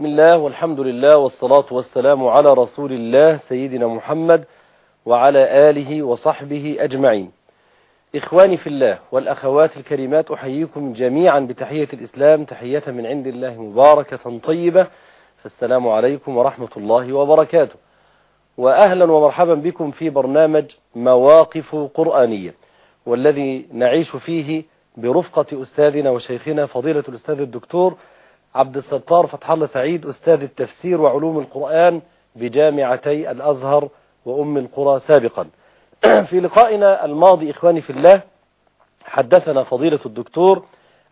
بسم الله والحمد لله والصلاة والسلام على رسول الله سيدنا محمد وعلى آله وصحبه أجمعين. إخواني في الله والأخوات الكريمات أحييكم جميعا بتحية الإسلام تحية من عند الله مباركة طيبة فالسلام عليكم ورحمة الله وبركاته. وأهلا ومرحبا بكم في برنامج مواقف قرآنية والذي نعيش فيه برفقة أستاذنا وشيخنا فضيلة الأستاذ الدكتور عبد الستار فتح الله سعيد أستاذ التفسير وعلوم القرآن بجامعتي الأزهر وأم القرى سابقا. في لقائنا الماضي إخواني في الله حدثنا فضيلة الدكتور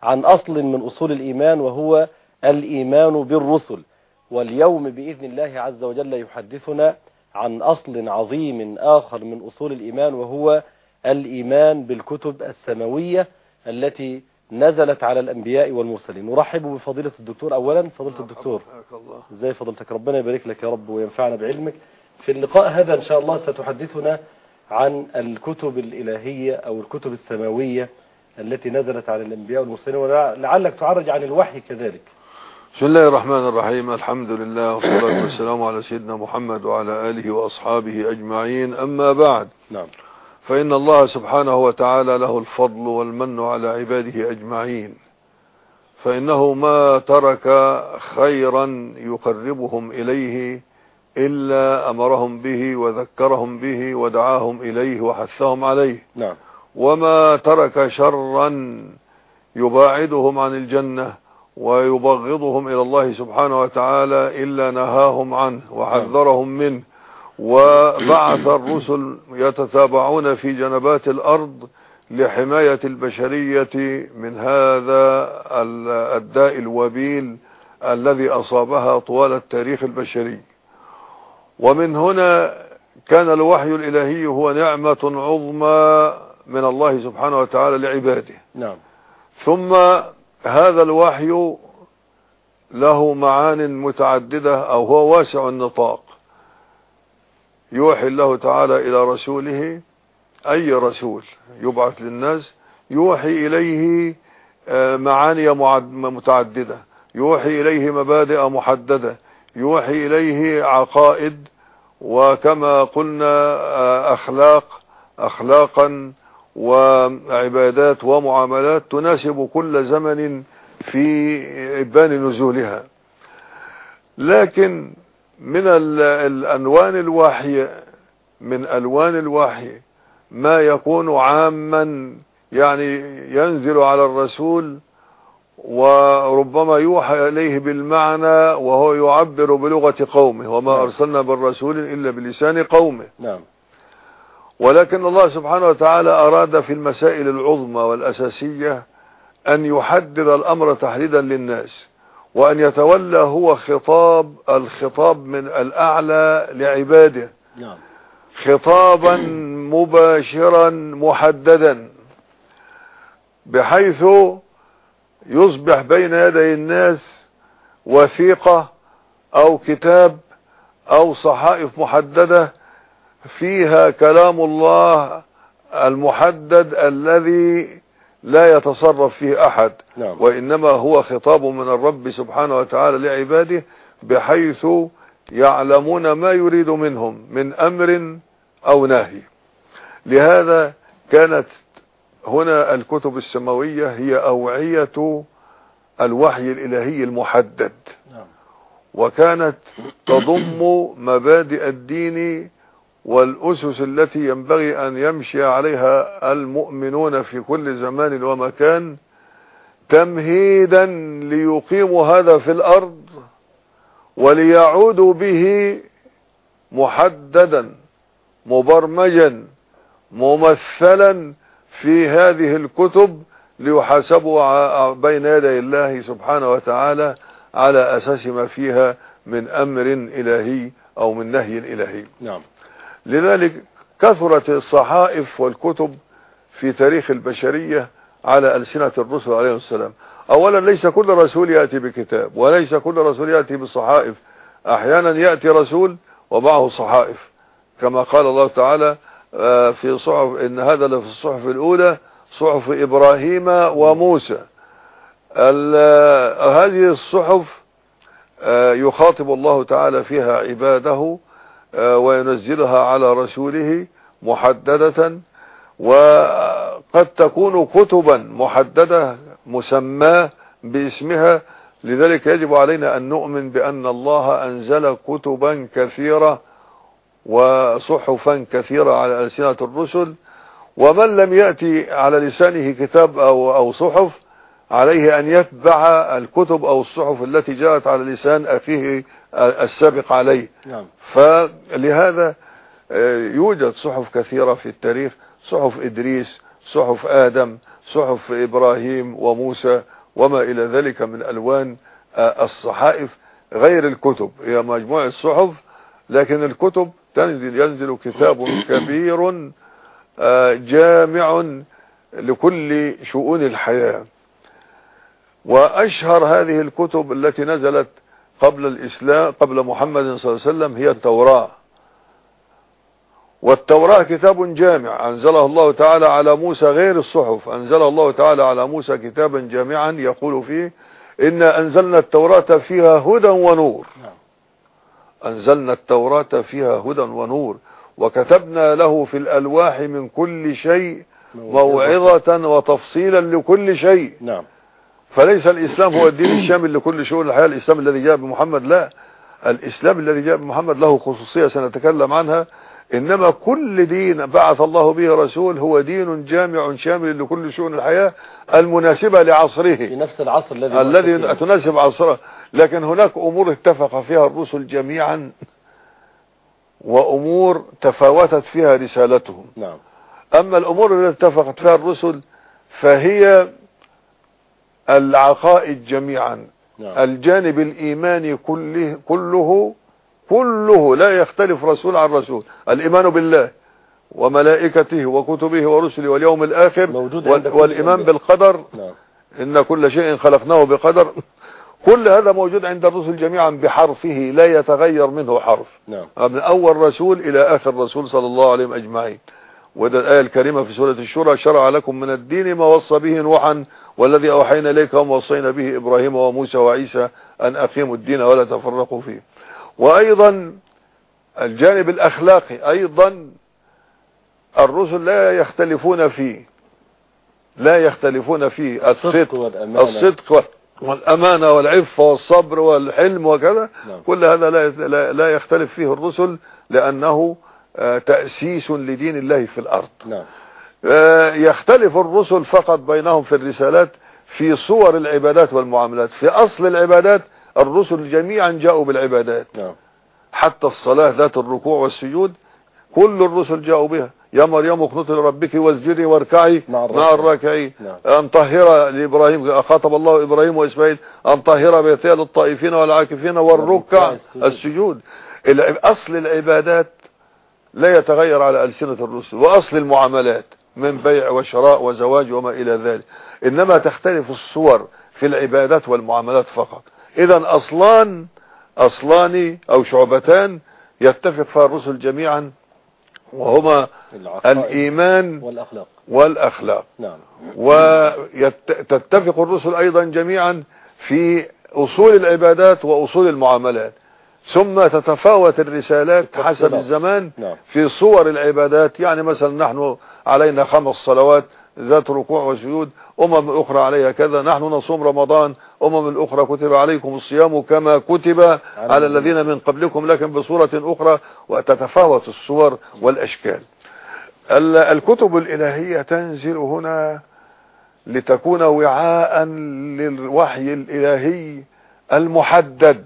عن أصل من أصول الإيمان وهو الإيمان بالرسل. واليوم بإذن الله عز وجل يحدثنا عن أصل عظيم آخر من أصول الإيمان وهو الإيمان بالكتب السماوية التي نزلت على الأنبياء والمرسلين. نرحب بفضيلة الدكتور أولا فضيلة الدكتور. إزاي فضيلتك ربنا يبارك لك يا رب وينفعنا بعلمك. في اللقاء هذا إن شاء الله ستحدثنا عن الكتب الإلهية أو الكتب السماوية التي نزلت على الأنبياء والمرسلين ولعلك تعرج عن الوحي كذلك. بسم الله الرحمن الرحيم. الحمد لله والصلاة والسلام على سيدنا محمد وعلى آله وأصحابه أجمعين. أما بعد. نعم. فإن الله سبحانه وتعالى له الفضل والمن على عباده أجمعين. فإنه ما ترك خيرا يقربهم إليه إلا أمرهم به وذكرهم به ودعاهم إليه وحثهم عليه. نعم. وما ترك شرا يباعدهم عن الجنة ويبغضهم إلى الله سبحانه وتعالى إلا نهاهم عنه وحذرهم منه. وبعث الرسل يتتابعون في جنبات الأرض لحماية البشرية من هذا الداء الوبيل الذي أصابها طوال التاريخ البشري. ومن هنا كان الوحي الإلهي هو نعمة عظمى من الله سبحانه وتعالى لعباده. نعم. ثم هذا الوحي له معان متعددة أو هو واسع النطاق. يوحي الله تعالى إلى رسوله أي رسول يبعث للناس يوحي إليه معاني متعددة يوحي إليه مبادئ محددة يوحي إليه عقائد وكما قلنا أخلاق أخلاقا وعبادات ومعاملات تناسب كل زمن في إبان نزولها. لكن من الألوان الوحي من ألوان الوحي ما يكون عاما يعني ينزل على الرسول وربما يوحى إليه بالمعنى وهو يعبر بلغة قومه وما نعم. أرسلنا بالرسول إلا بلسان قومه. نعم. ولكن الله سبحانه وتعالى أراد في المسائل العظمى والأساسية أن يحدد الأمر تحديدا للناس. وأن يتولى هو خطاب الخطاب من الأعلى لعباده. نعم. خطابا مباشرا محددا بحيث يصبح بين يدي الناس وثيقة أو كتاب أو صحائف محددة فيها كلام الله المحدد الذي لا يتصرف فيه أحد نعم. وإنما هو خطاب من الرب سبحانه وتعالى لعباده بحيث يعلمون ما يريد منهم من أمر أو نهي. لهذا كانت هنا الكتب السماوية هي أوعية الوحي الإلهي المحدد. نعم. وكانت تضم مبادئ الدين والأسس التي ينبغي أن يمشي عليها المؤمنون في كل زمان ومكان تمهيدا ليقيموا هذا في الأرض وليعودوا به محددا مبرمجا ممثلا في هذه الكتب ليحاسبوا بين يدي الله سبحانه وتعالى على أساس ما فيها من أمر إلهي أو من نهي إلهي. نعم. لذلك كثرت الصحائف والكتب في تاريخ البشرية على ألسنة الرسل عليهم السلام. أولا ليس كل رسول يأتي بكتاب وليس كل رسول يأتي بصحائف. أحيانا يأتي رسول ومعه صحائف. كما قال الله تعالى آه، في صحف إن هذا لفي الصحف الأولى صحف إبراهيم وموسى. ال- هذه الصحف آه، يخاطب الله تعالى فيها عباده آه، وينزلها على رسوله محددة وقد تكون كتبا محددة مسماة باسمها. لذلك يجب علينا أن نؤمن بأن الله أنزل كتبا كثيرة وصحفا كثيرة على ألسنة الرسل. ومن لم يأتي على لسانه كتاب أو, أو صحف عليه أن يتبع الكتب أو الصحف التي جاءت على لسان أخيه السابق عليه. نعم. فلهذا يوجد صحف كثيرة في التاريخ صحف إدريس صحف آدم صحف إبراهيم وموسى وما إلى ذلك من ألوان الصحائف غير الكتب. هي مجموعة الصحف لكن الكتب تنزل ينزل كتاب كبير جامع لكل شؤون الحياة. وأشهر هذه الكتب التي نزلت قبل الإسلام قبل محمد صلى الله عليه وسلم هي التوراة. والتوراة كتاب جامع أنزله الله تعالى على موسى غير الصحف. أنزل الله تعالى على موسى كتابا جامعا يقول فيه إنا أنزلنا التوراة فيها هدى ونور. أنزلنا التوراة فيها هدى ونور. وكتبنا له في الألواح من كل شيء موعظة وتفصيلا لكل شيء. نعم. فليس الإسلام هو الدين الشامل لكل شؤون الحياة. الإسلام الذي جاء بمحمد لا. الإسلام الذي جاء بمحمد له خصوصية سنتكلم عنها. إنما كل دين بعث الله به رسول هو دين جامع شامل لكل شؤون الحياة المناسبة لعصره. في نفس العصر الذي الذي تناسب عصره. لكن هناك أمور اتفق فيها الرسل جميعا وأمور تفاوتت فيها رسالتهم. نعم. أما الأمور التي اتفقت فيها الرسل فهي العقائد جميعا. نعم. الجانب الإيماني كله كله كله لا يختلف رسول عن رسول. الإيمان بالله وملائكته وكتبه ورسله واليوم الآخر والإيمان. بالقدر. نعم. إن كل شيء خلقناه بقدر. كل هذا موجود عند الرسل جميعا بحرفه لا يتغير منه حرف. نعم. من أول رسول إلى آخر رسول صلى الله عليه أجمعين. وده الآية الكريمة في سورة الشورى شرع لكم من الدين ما وصى به نوحا والذي أوحينا إليك وما وصينا به إبراهيم وموسى وعيسى أن أقيموا الدين ولا تفرقوا فيه. وأيضا الجانب الأخلاقي أيضا الرسل لا يختلفون فيه لا يختلفون فيه. الصدق والأمانة. الصدق والأمانة والعفة والصبر والحلم وكذا. نعم. كل هذا لا لا- يختلف فيه الرسل لأنه آه، تأسيس لدين الله في الأرض. نعم. يختلف الرسل فقط بينهم في الرسالات في صور العبادات والمعاملات. في أصل العبادات الرسل جميعا جاءوا بالعبادات. نعم. حتى الصلاة ذات الركوع والسجود كل الرسل جاءوا بها. يا مريم اقنطي لربك واسجدي واركعي مع الراكعين. نعم. أن طهر لإبراهيم خاطب الله إبراهيم وإسماعيل. أن طهر بيتي للطائفين والعاكفين والركع السجود. السجود. أصل العبادات لا يتغير على ألسنة الرسل وأصل المعاملات. من بيع وشراء وزواج وما إلى ذلك. إنما تختلف الصور في العبادات والمعاملات فقط. إذا أصلان أصلان أو شعبتان يتفق فيها الرسل جميعا وهما الإيمان والأخلاق. والأخلاق. نعم. وتتفق الرسل أيضا جميعا في أصول العبادات وأصول المعاملات. ثم تتفاوت الرسالات حسب. الزمان نعم. في صور العبادات. يعني مثلا نحن علينا خمس صلوات ذات ركوع وسجود. أمم أخرى عليها كذا. نحن نصوم رمضان. أمم أخرى كتب عليكم الصيام كما كتب على الذين من قبلكم لكن بصورة أخرى وتتفاوت الصور والأشكال. ال- الكتب الإلهية تنزل هنا لتكون وعاء للوحي الإلهي المحدد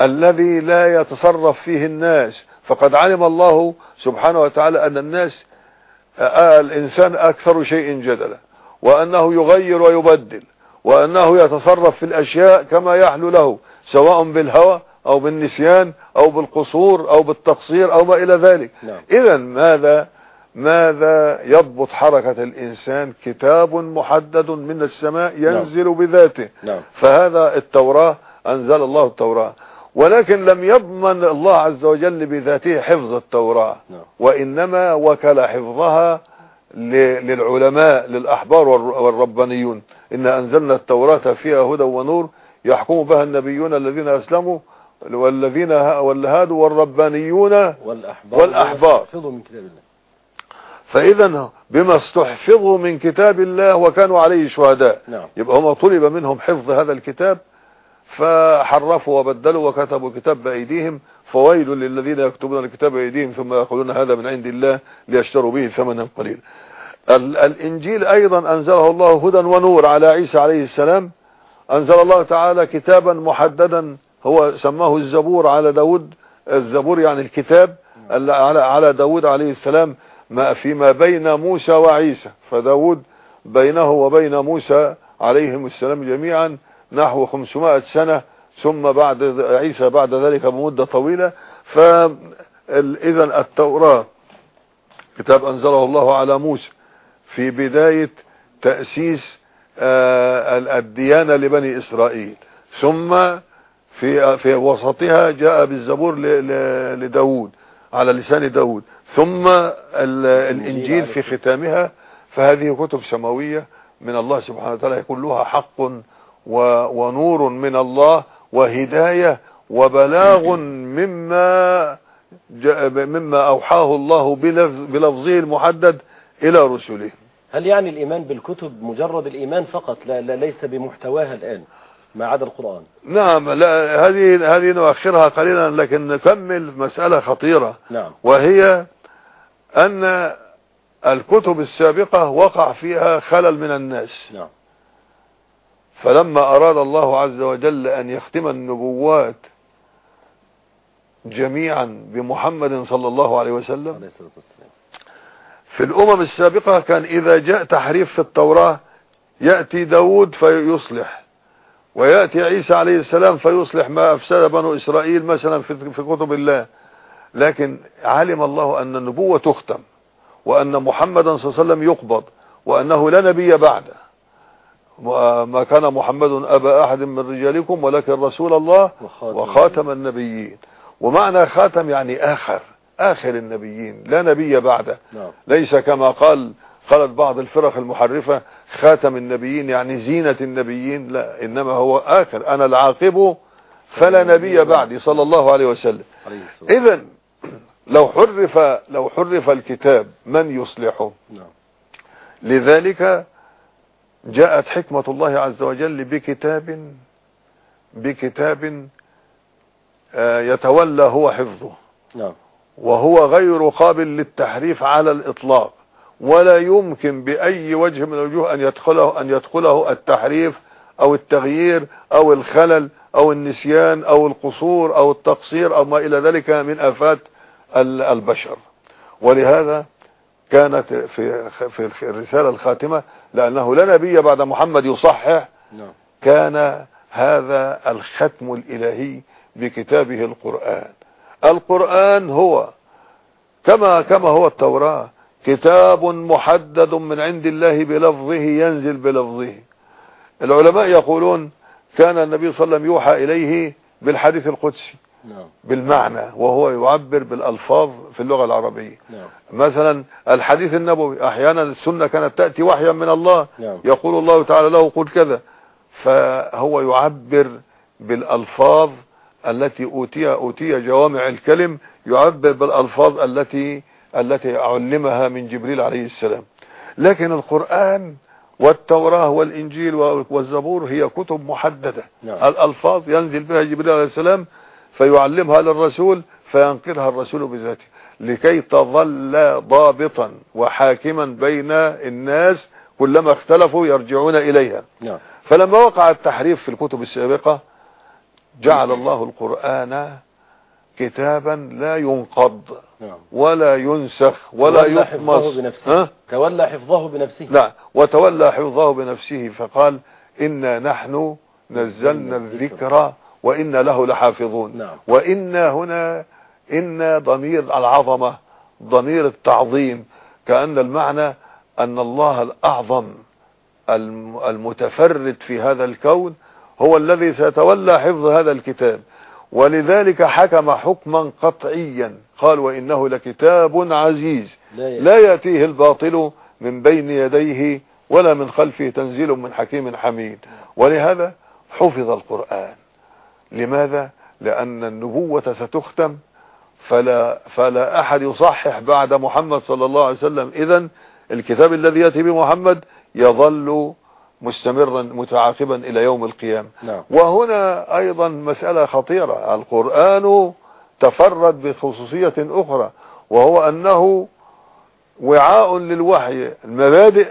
الذي لا يتصرف فيه الناس. فقد علم الله سبحانه وتعالى أن الناس آه، الإنسان أكثر شيء جدلا وأنه يغير ويبدل وأنه يتصرف في الأشياء كما يحلو له سواء بالهوى أو بالنسيان أو بالقصور أو بالتقصير أو ما إلى ذلك. نعم. اذا ماذا ماذا يضبط حركة الإنسان؟ كتاب محدد من السماء ينزل بذاته. نعم. فهذا التوراة أنزل الله التوراة. ولكن لم يضمن الله عز وجل بذاته حفظ التوراة. نعم. وإنما وكل حفظها للعلماء للأحبار والر- والربانيون. إن أنزلنا التوراة فيها هدى ونور يحكم بها النبيون الذين أسلموا والذين والهادوا والربانيون والأحبار. والأحبار. حفظوا من كتاب الله. فإذا بما استحفظوا من كتاب الله وكانوا عليه شهداء. نعم. يبقى هم طلب منهم حفظ هذا الكتاب فحرفوا وبدلوا وكتبوا كتاب بأيديهم. فويل للذين يكتبون الكتاب بأيديهم ثم يقولون هذا من عند الله ليشتروا به ثمنا قليلا. ال- الإنجيل أيضا أنزله الله هدى ونور على عيسى عليه السلام. أنزل الله تعالى كتابا محددا هو سماه الزبور على داود. الزبور يعني الكتاب ال- على على داود عليه السلام. ما فيما بين موسى وعيسى. فداود بينه وبين موسى عليهم السلام جميعا. نحو 500 سنة ثم بعد عيسى بعد ذلك بمدة طويلة. فإذا التوراة كتاب أنزله الله على موسى في بداية تأسيس آه، ال- الديانة لبني إسرائيل. ثم في في وسطها جاء بالزبور لداود على لسان داود. ثم ال- الإنجيل في ختامها. فهذه كتب سماوية من الله سبحانه وتعالى كلها حق ونور من الله وهداية وبلاغ مما مما أوحاه الله بلفظ- بلفظه المحدد إلى رسله. هل يعني الإيمان بالكتب مجرد الإيمان فقط؟ لا, لا ليس بمحتواها الآن ما عدا القرآن. نعم لا هذه هذه نؤخرها قليلا لكن نكمل مسألة خطيرة. نعم. وهي أن الكتب السابقة وقع فيها خلل من الناس. نعم. فلما أراد الله عز وجل أن يختم النبوات جميعا بمحمد صلى الله عليه وسلم في الأمم السابقة كان إذا جاء تحريف في التوراة يأتي داود فيصلح ويأتي عيسى عليه السلام فيصلح ما أفسد بنو إسرائيل مثلا في في كتب الله. لكن علم الله أن النبوة تختم وأن محمدا صلى الله عليه وسلم يقبض وأنه لا نبي بعده. وما كان محمد أبا أحد من رجالكم ولكن رسول الله وخاتم, وخاتم النبيين. ومعنى خاتم يعني آخر آخر النبيين لا نبي بعده. نعم. ليس كما قال قالت بعض الفرق المحرفة خاتم النبيين يعني زينة النبيين لا إنما هو آخر. أنا العاقب فلا نبي بعدي صلى الله عليه وسلم. إذا لو حرف لو حرف الكتاب من يصلحه؟ نعم. لذلك جاءت حكمة الله عز وجل بكتاب بكتاب آه، يتولى هو حفظه. نعم. وهو غير قابل للتحريف على الإطلاق. ولا يمكن بأي وجه من الوجوه أن يدخله أن يدخله التحريف أو التغيير أو الخلل أو النسيان أو القصور أو التقصير أو ما إلى ذلك من آفات ال- البشر. ولهذا كانت في في الرسالة الخاتمة لأنه لا نبي بعد محمد يصحح. نعم. كان هذا الختم الإلهي بكتابه القرآن. القرآن هو كما كما هو التوراة كتاب محدد من عند الله بلفظه ينزل بلفظه. العلماء يقولون كان النبي صلى الله عليه وسلم يوحى إليه بالحديث القدسي. بالمعنى وهو يعبر بالألفاظ في اللغة العربية. نعم. مثلا الحديث النبوي أحيانا السنة كانت تأتي وحيا من الله نعم. يقول الله تعالى له قل كذا. فهو يعبر بالألفاظ التي أوتي أوتي جوامع الكلم يعبر بالألفاظ التي التي علمها من جبريل عليه السلام. لكن القرآن والتوراة والإنجيل والزبور هي كتب محددة. نعم. الألفاظ ينزل بها جبريل عليه السلام فيعلمها للرسول فينقلها الرسول بذاته لكي تظل ضابطا وحاكما بين الناس كلما اختلفوا يرجعون إليها. نعم. فلما وقع التحريف في الكتب السابقة جعل الله القرآن كتابا لا ينقض نعم. ولا ينسخ ولا تولى حفظه بنفسه؟ تولى حفظه بنفسه. لا وتولى حفظه بنفسه فقال إنا نحن نزلنا الذكر وإنا له لحافظون. نعم. وإنا هنا إن ضمير العظمة ضمير التعظيم كأن المعنى أن الله الأعظم الم- المتفرد في هذا الكون هو الذي سيتولى حفظ هذا الكتاب. ولذلك حكم حكما قطعيا قال وإنه لكتاب عزيز. لا يأتيه الباطل من بين يديه ولا من خلفه تنزيل من حكيم حميد. ولهذا حفظ القرآن. لماذا؟ لأن النبوة ستختم فلا, فلا أحد يصحح بعد محمد صلى الله عليه وسلم. إذا الكتاب الذي يأتي بمحمد يظل مستمرا متعاقبا إلى يوم القيامة. نعم. وهنا أيضا مسألة خطيرة. القرآن تفرد بخصوصية أخرى وهو أنه وعاء للوحي. المبادئ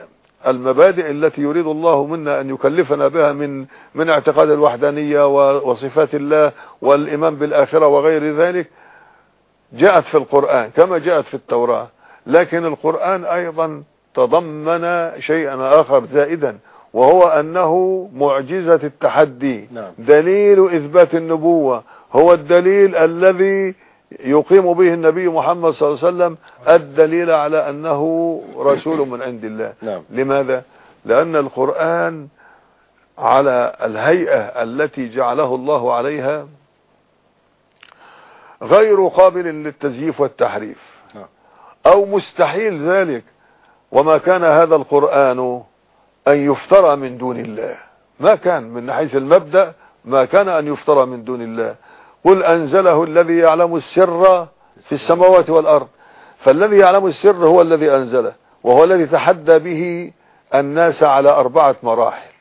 المبادئ التي يريد الله منا أن يكلفنا بها من من اعتقاد الوحدانية وصفات الله والإيمان بالآخرة وغير ذلك جاءت في القرآن كما جاءت في التوراة لكن القرآن أيضا تضمن شيئا آخر زائدا وهو أنه معجزة التحدي نعم. دليل إثبات النبوة هو الدليل الذي يقيم به النبي محمد صلى الله عليه وسلم الدليل على أنه رسول من عند الله نعم. لماذا؟ لأن القرآن على الهيئة التي جعله الله عليها غير قابل للتزييف والتحريف نعم. أو مستحيل ذلك وما كان هذا القرآن أن يفترى من دون الله ما كان من حيث المبدأ ما كان أن يفترى من دون الله قل أنزله الذي يعلم السر في السماوات والأرض. فالذي يعلم السر هو الذي أنزله وهو الذي تحدى به الناس على أربعة مراحل.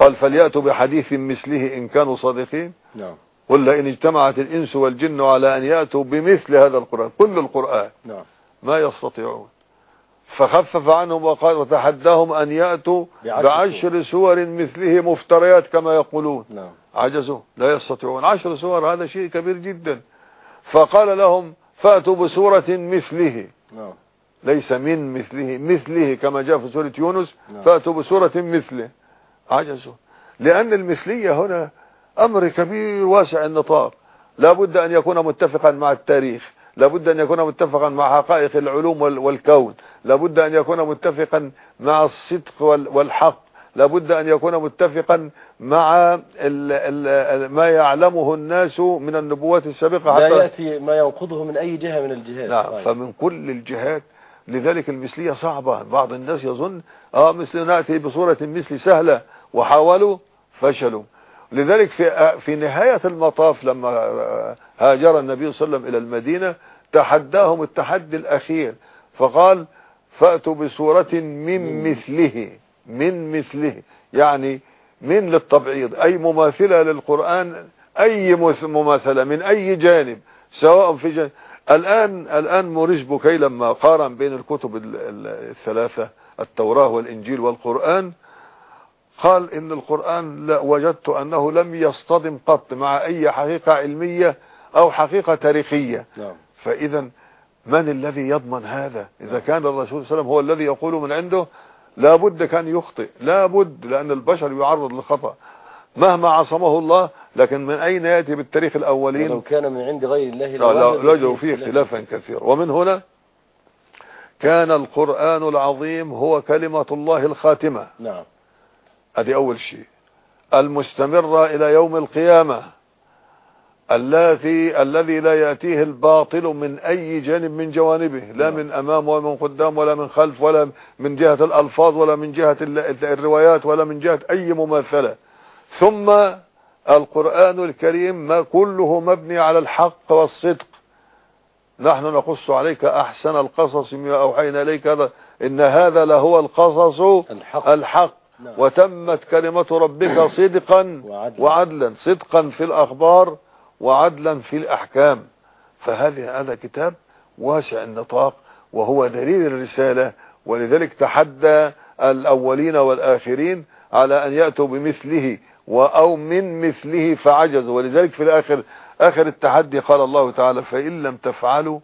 قال فليأتوا بحديث مثله إن كانوا صادقين. نعم. قل لئن اجتمعت الإنس والجن على أن يأتوا بمثل هذا القرآن. كل القرآن نعم. ما يستطيعون. فخفف عنهم وقال وتحداهم أن يأتوا بعشر سور. مثله مفتريات كما يقولون. نعم. عجزوا لا يستطيعون. عشر سور هذا شيء كبير جدا. فقال لهم فأتوا بسورة مثله. نعم. ليس من مثله مثله كما جاء في سورة يونس. نعم. فأتوا بسورة مثله. عجزوا لأن المثلية هنا أمر كبير واسع النطاق. لا بد أن يكون متفقا مع التاريخ. لا بد أن يكون متفقا مع حقائق العلوم وال- والكون. لا بد أن يكون متفقا مع الصدق وال- والحق. لا بد أن يكون متفقا مع ال ال ما يعلمه الناس من النبوات السابقة لا حتى يأتي ما ينقضه من أي جهة من الجهات. نعم طيب. فمن كل الجهات. لذلك المثلية صعبة. بعض الناس يظن آه مثل نأتي بصورة مثل سهلة وحاولوا فشلوا. لذلك في في نهاية المطاف لما هاجر النبي صلى الله عليه وسلم إلى المدينة تحداهم التحدي الأخير. فقال فأتوا بصورة من مثله من مثله يعني من للتبعيض أي مماثلة للقرآن أي مماثلة من أي جانب سواء في جانب. الآن الآن موريس بوكي لما قارن بين الكتب ال- ال- الثلاثة التوراة والإنجيل والقرآن قال إن القرآن لا وجدت أنه لم يصطدم قط مع أي حقيقة علمية أو حقيقة تاريخية. نعم. فإذا من الذي يضمن هذا؟ إذا كان الرسول صلى الله عليه وسلم هو الذي يقول من عنده لا بد كان يخطئ لا بد لأن البشر يعرض للخطأ. مهما عصمه الله لكن من أين يأتي بالتاريخ الأولين؟ ولو كان من عند غير الله لا- لوجدوا فيه اختلافا كثيرا. ومن هنا؟ كان القرآن العظيم هو كلمة الله الخاتمة. نعم. ادي أول شيء. المستمرة إلى يوم القيامة. الذي الذي لا يأتيه الباطل من أي جانب من جوانبه لا نعم. من أمام ولا من قدام ولا من خلف ولا من جهة الألفاظ ولا من جهة ال- الروايات ولا من جهة أي مماثلة ثم القرآن الكريم ما كله مبني على الحق والصدق نحن نقص عليك أحسن القصص ما أوحينا إليك هذا إن هذا لهو القصص الحق الحق نعم. وتمت كلمة ربك صدقا وعدلا. وعدلا صدقا في الأخبار وعدلا في الأحكام. فهذا هذا كتاب واسع النطاق وهو دليل الرسالة ولذلك تحدى الأولين والآخرين على أن يأتوا بمثله أو من مثله فعجزوا. ولذلك في الآخر آخر التحدي قال الله تعالى فإن لم تفعلوا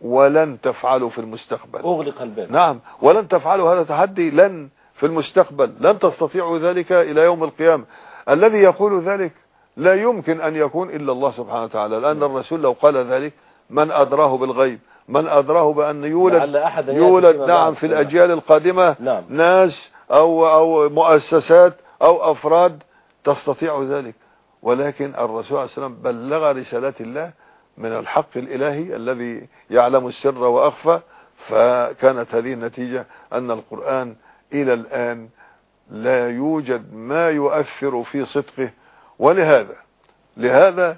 ولن تفعلوا في المستقبل. أغلق الباب. نعم ولن تفعلوا هذا تحدي لن في المستقبل. لن تستطيعوا ذلك إلى يوم القيامة. الذي يقول ذلك لا يمكن أن يكون إلا الله سبحانه وتعالى لأن الرسول لو قال ذلك من أدراه بالغيب من أدراه بأن يولد يأتي يولد نعم. في الأجيال القادمة نعم. ناس أو, أو مؤسسات أو أفراد تستطيع ذلك ولكن الرسول عليه السلام بلغ رسالات الله من الحق الإلهي الذي يعلم السر وأخفى فكانت هذه النتيجة أن القرآن إلى الآن لا يوجد ما يؤثر في صدقه ولهذا لهذا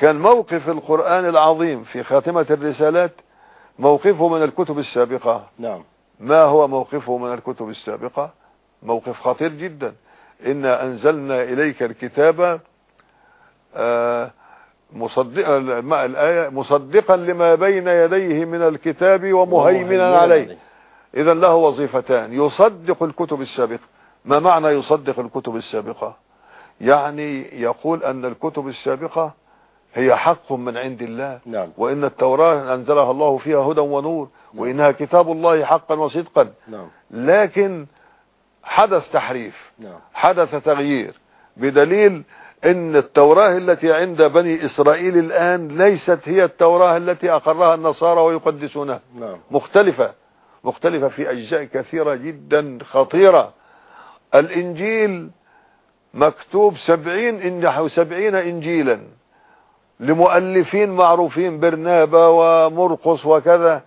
كان موقف القرآن العظيم في خاتمة الرسالات موقفه من الكتب السابقة. نعم. ما هو موقفه من الكتب السابقة؟ موقف خطير جدا. إنا أنزلنا إليك الكتاب آه، مصدقا الآية مصدقا لما بين يديه من الكتاب ومهيمنا عليه. إذا له وظيفتان يصدق الكتب السابقة. ما معنى يصدق الكتب السابقة؟ يعني يقول أن الكتب السابقة هي حق من عند الله نعم. وإن التوراة أنزلها الله فيها هدى ونور وإنها كتاب الله حقا وصدقا. نعم. لكن حدث تحريف نعم. حدث تغيير بدليل إن التوراة التي عند بني إسرائيل الآن ليست هي التوراة التي أقرها النصارى ويقدسونها. نعم. مختلفة مختلفة في أجزاء كثيرة جدا خطيرة. الإنجيل مكتوب سبعين نحو سبعين انجيلا. لمؤلفين معروفين برنابا ومرقس وكذا.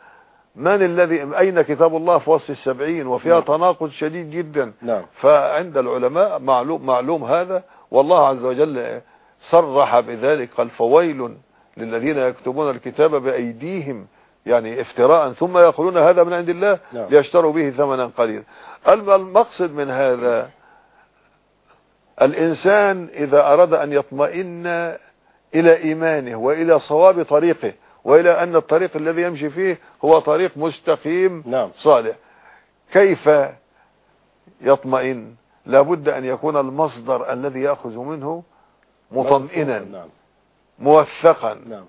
من الذي أين كتاب الله في وسط السبعين؟ وفيها نعم. تناقض شديد جدا. نعم. فعند العلماء معلوم معلوم هذا. والله عز وجل صرح بذلك قال فويل للذين يكتبون الكتاب بأيديهم يعني افتراء. ثم يقولون هذا من عند الله نعم. ليشتروا به ثمنا قليلا. الم- المقصد من هذا الإنسان إذا أراد أن يطمئن إلى إيمانه وإلى صواب طريقه وإلى أن الطريق الذي يمشي فيه هو طريق مستقيم نعم. صالح. كيف يطمئن؟ لابد أن يكون المصدر الذي يأخذ منه مطمئنا نعم. موثقا. نعم.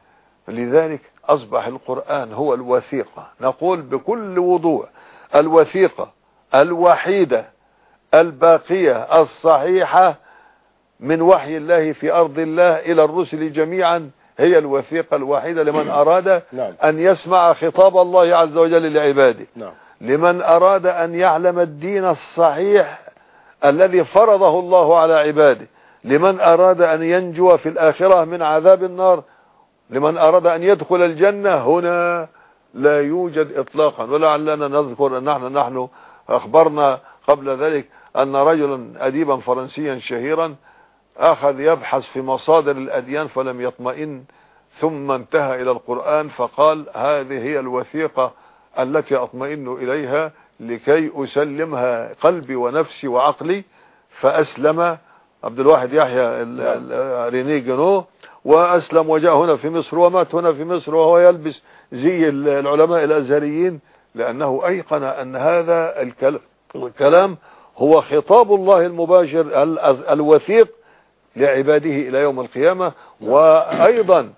لذلك أصبح القرآن هو الوثيقة. نقول بكل وضوح الوثيقة الوحيدة الباقية الصحيحة من وحي الله في أرض الله إلى الرسل جميعا هي الوثيقة الوحيدة لمن أراد نعم. أن يسمع خطاب الله عز وجل لعباده. نعم. لمن أراد أن يعلم الدين الصحيح الذي فرضه الله على عباده. لمن أراد أن ينجو في الآخرة من عذاب النار. لمن أراد أن يدخل الجنة هنا لا يوجد إطلاقا. ولعلنا نذكر أن نحن نحن أخبرنا قبل ذلك أن رجلا أديبا فرنسيا شهيرا أخذ يبحث في مصادر الأديان فلم يطمئن ثم انتهى إلى القرآن فقال هذه هي الوثيقة التي أطمئن إليها لكي أسلمها قلبي ونفسي وعقلي فأسلم عبد الواحد يحيى ال- ريني جنو وأسلم وجاء هنا في مصر ومات هنا في مصر وهو يلبس زي ال- العلماء الأزهريين لأنه أيقن أن هذا الكل- الكلام هو خطاب الله المباشر ال- الوثيق لعباده إلى يوم القيامة وأيضا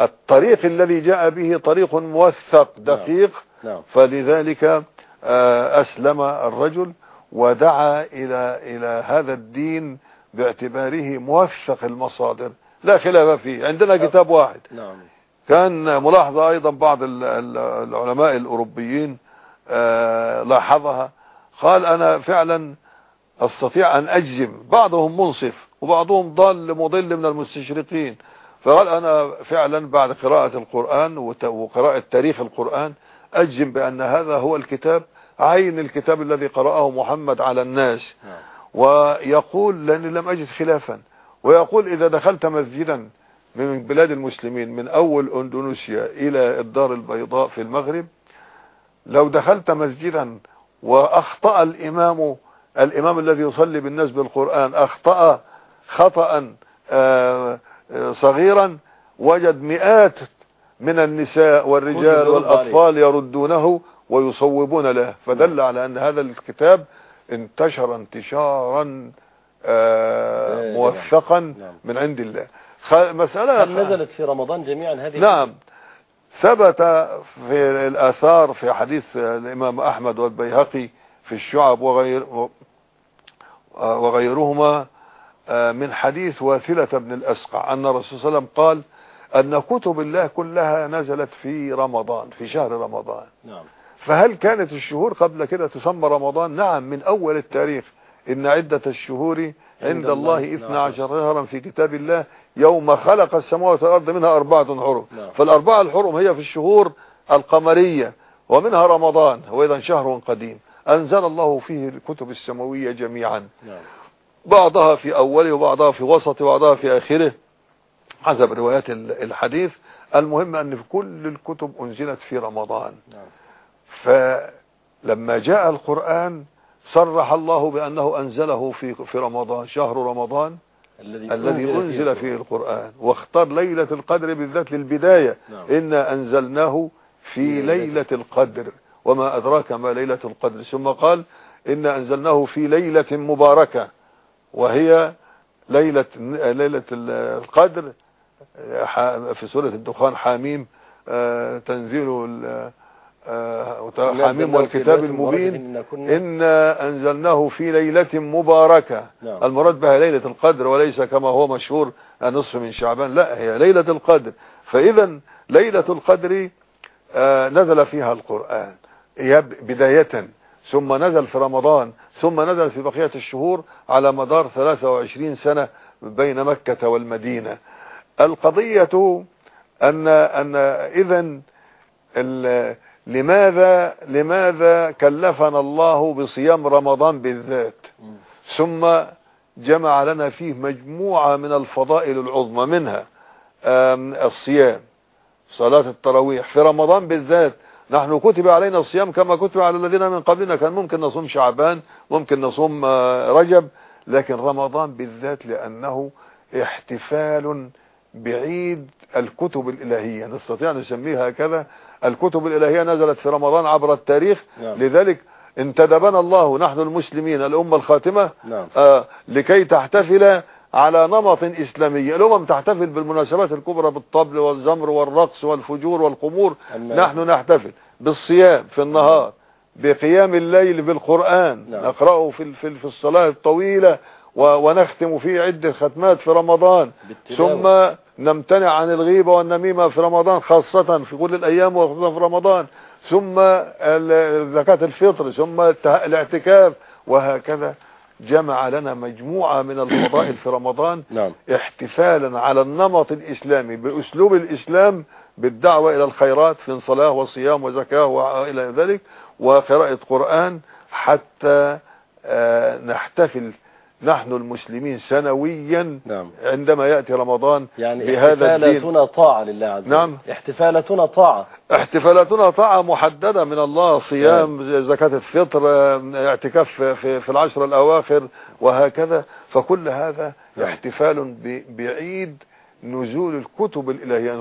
الطريق الذي جاء به طريق موثق دقيق نعم. فلذلك آه، أسلم الرجل ودعا إلى إلى هذا الدين باعتباره موثق المصادر. لا خلاف فيه عندنا كتاب واحد. نعم. كان ملاحظة أيضا بعض ال- ال- العلماء الأوروبيين آه، لاحظها قال أنا فعلا أستطيع أن أجزم. بعضهم منصف وبعضهم ضال مضل من المستشرقين. فقال أنا فعلا بعد قراءة القرآن وقراءة تاريخ القرآن أجزم بأن هذا هو الكتاب عين الكتاب الذي قرأه محمد على الناس. نعم. ويقول لأني لم أجد خلافا. ويقول إذا دخلت مسجدا من بلاد المسلمين من أول أندونيسيا إلى الدار البيضاء في المغرب لو دخلت مسجدا وأخطأ الإمام الإمام الذي يصلي بالناس بالقرآن أخطأ خطأ آه، آه، صغيرا وجد مئات من النساء والرجال والأطفال يردونه ويصوبون له. فدل على أن هذا الكتاب انتشر انتشارا آه، موثقا نعم. من عند الله. مسألة نزلت في رمضان جميعا هذه؟ نعم. ثبت في الآثار في حديث الإمام أحمد والبيهقي في الشعب وغير وغيرهما من حديث واثلة بن الأسقع أن الرسول صلى الله عليه وسلم قال أن كتب الله كلها نزلت في رمضان في شهر رمضان. نعم. فهل كانت الشهور قبل كده تسمى رمضان؟ نعم من أول التاريخ. إن عدة الشهور عند الله اثنا عشر. شهرا في كتاب الله يوم خلق السماوات والأرض منها أربعة حرم. نعم. فالأربعة الحرم هي في الشهور القمرية ومنها رمضان هو إذا شهر قديم. أنزل الله فيه الكتب السماوية جميعا. نعم. بعضها في أوله وبعضها في وسط وبعضها في آخره. حسب روايات ال- الحديث. المهم أن في كل الكتب أنزلت في رمضان. نعم. فلما جاء القرآن صرح الله بأنه أنزله في في رمضان شهر رمضان. الذي أنزل فيه القرآن. واختار ليلة القدر بالذات للبداية. نعم. إنا أنزلناه في ليلة القدر. وما أدراك ما ليلة القدر. ثم قال إنا أنزلناه في ليلة مباركة. وهي ليلة ليلة القدر. في سورة الدخان حاميم آه، تنزيل آه، حاميم والكتاب المبين إنا أنزلناه في ليلة مباركة. نعم. المراد بها ليلة القدر وليس كما هو مشهور نصف من شعبان. لا هي ليلة القدر. فإذا ليلة القدر آه، نزل فيها القرآن. بداية. ثم نزل في رمضان. ثم نزل في بقية الشهور على مدار 23 سنة بين مكة والمدينة. القضية أن أن ال- لماذا لماذا كلفنا الله بصيام رمضان بالذات. ثم جمع لنا فيه مجموعة من الفضائل العظمى منها الصيام صلاة التراويح. في رمضان بالذات نحن كتب علينا الصيام كما كتب على الذين من قبلنا. كان ممكن نصوم شعبان ممكن نصوم آه، رجب لكن رمضان بالذات لأنه احتفال بعيد الكتب الإلهية. نستطيع أن نسميها هكذا الكتب الإلهية نزلت في رمضان عبر التاريخ. نعم. لذلك انتدبنا الله نحن المسلمين الأمة الخاتمة نعم. آه لكي تحتفل على نمط إسلامي. الأمم تحتفل بالمناسبات الكبرى بالطبل والزمر والرقص والفجور والخمور أما نحن نحتفل بالصيام في النهار بقيام الليل بالقرآن. نعم. نقرأه في في الصلاة الطويلة. ونختم فيه عدة ختمات في رمضان. بالتلاوة. ثم نمتنع عن الغيبة والنميمة في رمضان خاصة في كل الأيام وخاصة في رمضان. ثم زكاة الفطر ثم الاعتكاف وهكذا جمع لنا مجموعة من الفضائل في رمضان نعم. احتفالا على النمط الإسلامي بأسلوب الإسلام بالدعوة إلى الخيرات في صلاة وصيام وزكاة وإلى ذلك وقراءة قرآن حتى آه، نحتفل نحن المسلمين سنويا نعم. عندما يأتي رمضان يعني بهذا الدين. احتفالاتنا طاعة لله عز وجل. نعم. احتفالاتنا طاعة. احتفالاتنا طاعة محددة من الله صيام زكاة الفطر اعتكاف في- في العشر الأواخر وهكذا. فكل هذا نعم. احتفال بعيد نزول الكتب الإلهية.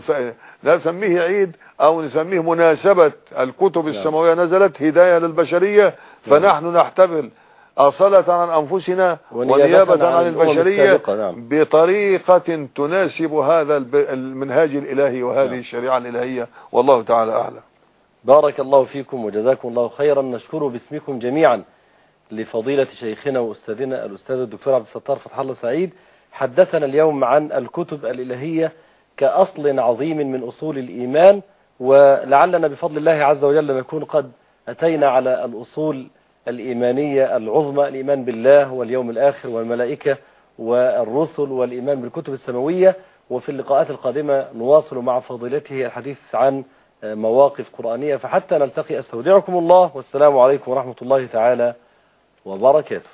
لا نسميه عيد أو نسميه مناسبة. الكتب السماوية نزلت هداية للبشرية فنحن نحتفل. أصالة عن أنفسنا ونيابة عن البشرية نعم. بطريقة تناسب هذا المنهاج الإلهي وهذه نعم. الشريعة الإلهية والله تعالى أعلم بارك الله فيكم وجزاكم الله خيرا نشكر باسمكم جميعا لفضيلة شيخنا وأستاذنا الأستاذ الدكتور عبد الستار فتح الله سعيد حدثنا اليوم عن الكتب الإلهية كأصل عظيم من أصول الإيمان ولعلنا بفضل الله عز وجل نكون قد أتينا على الأصول الإيمانية العظمى الإيمان بالله واليوم الآخر والملائكة والرسل والإيمان بالكتب السماوية. وفي اللقاءات القادمة نواصل مع فضيلته الحديث عن مواقف قرآنية. فحتى نلتقي أستودعكم الله والسلام عليكم ورحمة الله تعالى وبركاته.